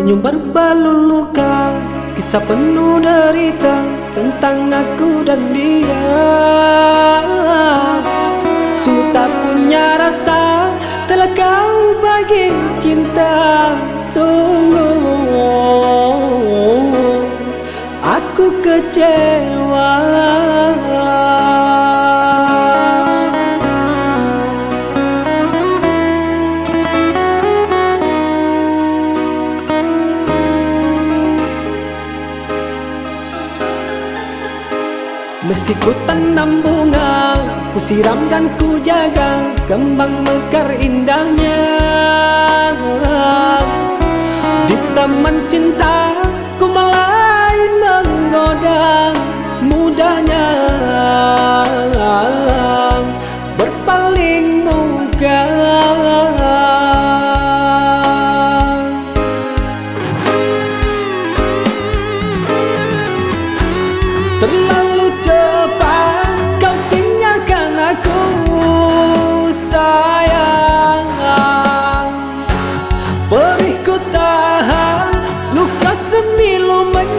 Senyum berbalur luka Kisah penuh derita Tentang aku dan dia. Sudah punya rasa Telah kau bagi cinta Sungguh. Aku kecewa Meski ku tanam bunga Ku siram dan ku jaga Kembang mekar indahnya. Di taman cinta Ku mulai menggoda Mudahnya Berpaling muka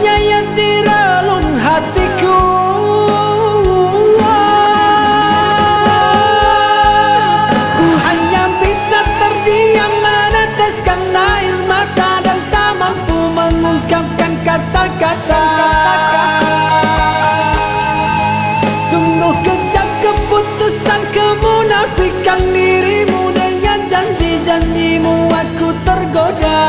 semilu menyayat di relung hatiku. Ku hanya bisa terdiam meneteskan air mata Dan tak mampu mengungkapkan kata-kata. Sungguh kejam keputusan kemunafikan dirimu Dengan janji-janjimu aku tergoda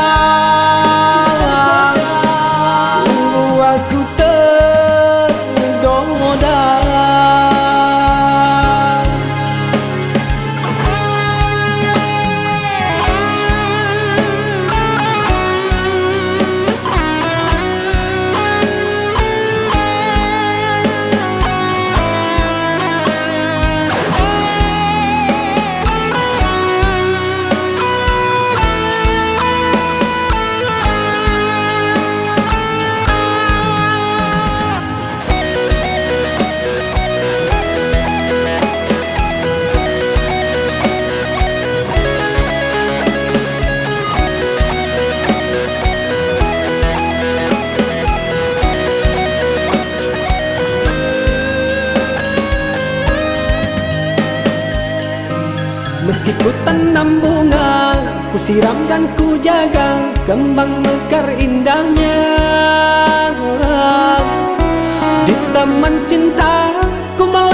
Meski ku tanam bunga Ku siram dan ku jaga Kembang mekar indahnya. Di taman cinta Ku mulai